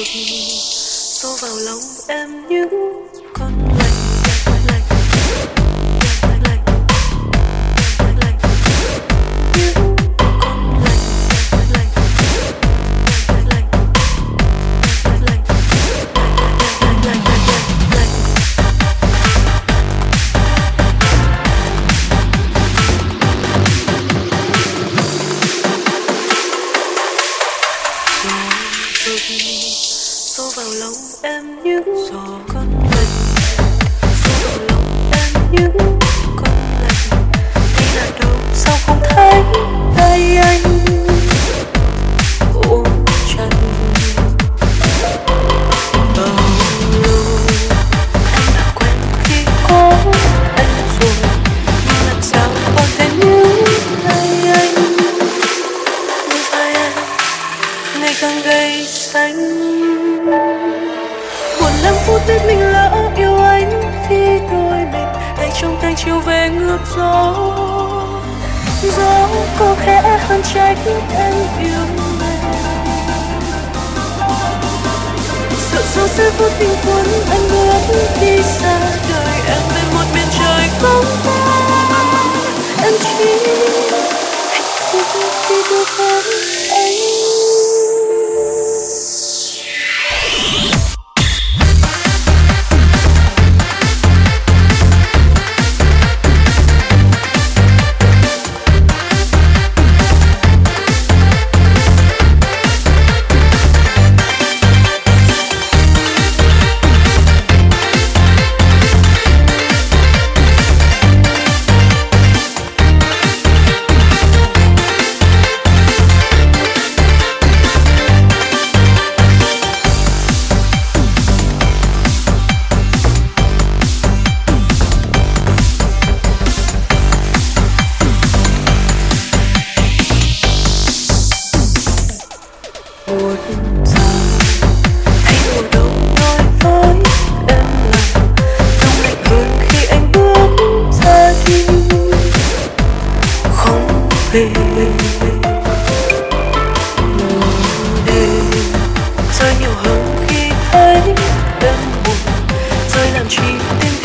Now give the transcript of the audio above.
ngực xô vào lòng em những con lạnh Thank you xô vào lòng em những giò con mình. Xô vào lòng em những biết mình lỡ yêu anh khi đôi mình tay trong tay chiều về ngược gió. Gió có khẽ hơn trách em yêu mình sợ gió sẽ vô tình cuốn anh bước đi xa đời. Em bên một miền trời không rồi nhiều hơn khi thấy đang buồn rồi làm chi tim